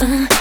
uh.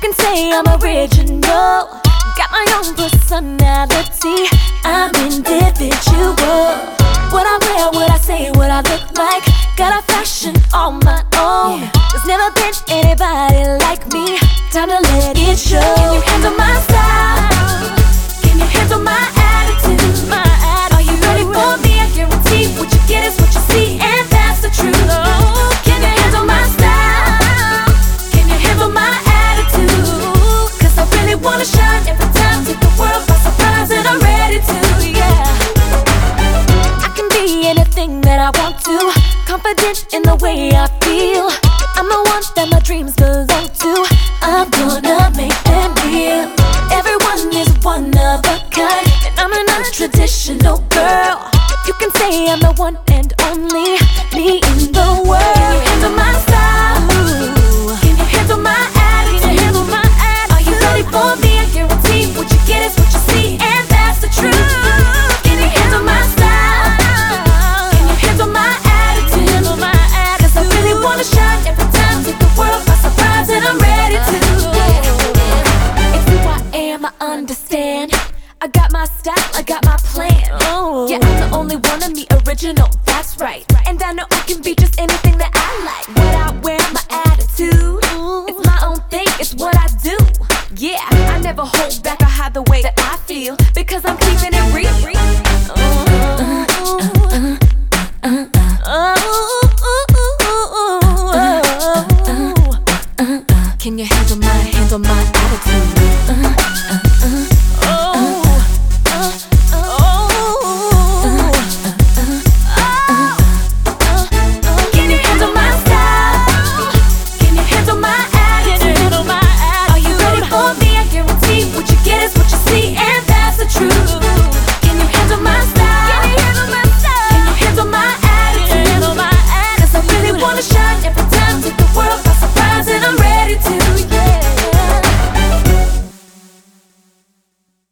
can say I'm original. Got my own personality. I'm individual. What I wear, what I say, what I look like. Got a fashion on my own. There's never been anybody like me. Time to let it show. Can you handle my style? I want to. Confident in the way I feel. I'm the one that my dreams belong to. I'm gonna make them real. Everyone is one of a kind, and I'm an untraditional girl. You can say I'm the one and only me in the world. Can you handle my style, I got my plan. Ooh. Yeah, I'm the only one of me original, that's right. And I know I can be just anything that I like. What I wear, my attitude. Ooh. It's my own thing, it's what I do. Yeah, I never hold back I hide the way that